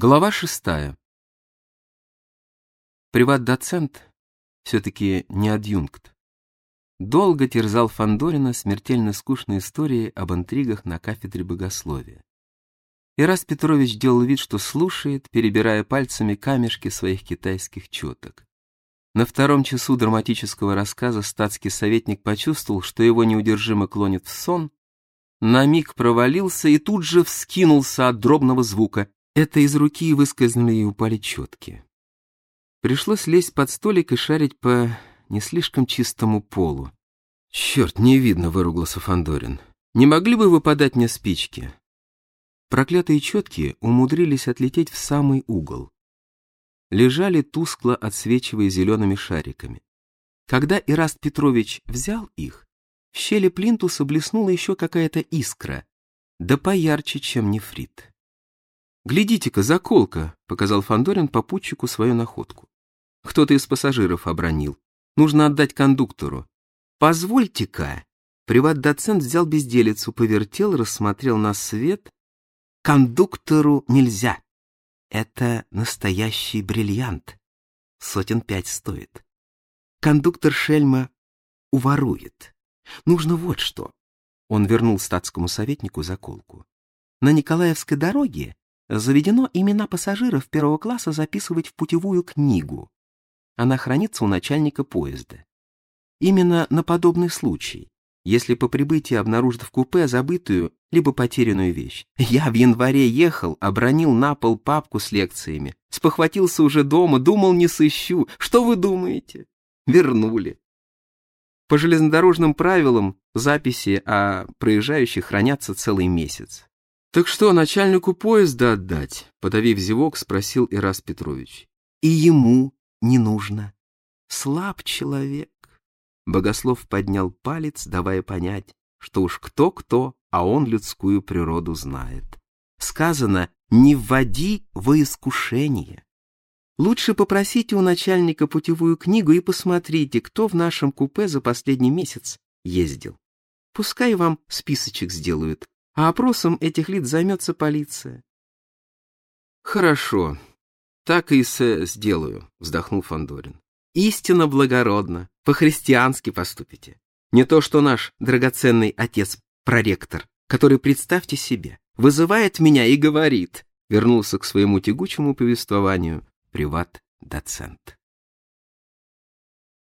Глава шестая. Приват-доцент все-таки не адъюнкт. Долго терзал Фандорина смертельно скучной историей об интригах на кафедре богословия. Ирас Петрович делал вид, что слушает, перебирая пальцами камешки своих китайских четок. На втором часу драматического рассказа статский советник почувствовал, что его неудержимо клонит в сон, на миг провалился и тут же вскинулся от дробного звука. Это из руки выскользнули и упали четки. Пришлось лезть под столик и шарить по не слишком чистому полу. «Черт, не видно», — выругался Фандорин. «Не могли бы вы подать мне спички?» Проклятые четки умудрились отлететь в самый угол. Лежали тускло, отсвечивая зелеными шариками. Когда Ираст Петрович взял их, в щели плинтуса блеснула еще какая-то искра, да поярче, чем нефрит. «Глядите-ка, заколка!» — показал Фандорин попутчику свою находку. Кто-то из пассажиров обронил. Нужно отдать кондуктору. «Позвольте-ка!» Приват-доцент взял безделицу, повертел, рассмотрел на свет. «Кондуктору нельзя. Это настоящий бриллиант. Сотен пять стоит. Кондуктор Шельма уворует. Нужно вот что». Он вернул статскому советнику заколку. «На Николаевской дороге заведено имена пассажиров первого класса записывать в путевую книгу. Она хранится у начальника поезда. Именно на подобный случай, если по прибытии обнаружат в купе забытую либо потерянную вещь. Я в январе ехал, обронил на пол папку с лекциями, спохватился уже дома, думал, не сыщу. Что вы думаете? Вернули. По железнодорожным правилам записи о проезжающих хранятся целый месяц. «Так что, начальнику поезда отдать?» — подавив зевок, спросил Ирас Петрович. «И ему не нужно. Слаб человек». Богослов поднял палец, давая понять, что уж кто-кто, а он людскую природу знает. Сказано «не вводи во искушение». Лучше попросите у начальника путевую книгу и посмотрите, кто в нашем купе за последний месяц ездил. Пускай вам списочек сделают, а опросом этих лиц займется полиция. Хорошо, так и с сделаю, вздохнул Фандорин. Истинно благородно, по-христиански поступите. Не то, что наш драгоценный отец-проректор, который, представьте себе, вызывает меня и говорит, вернулся к своему тягучему повествованию приват-доцент.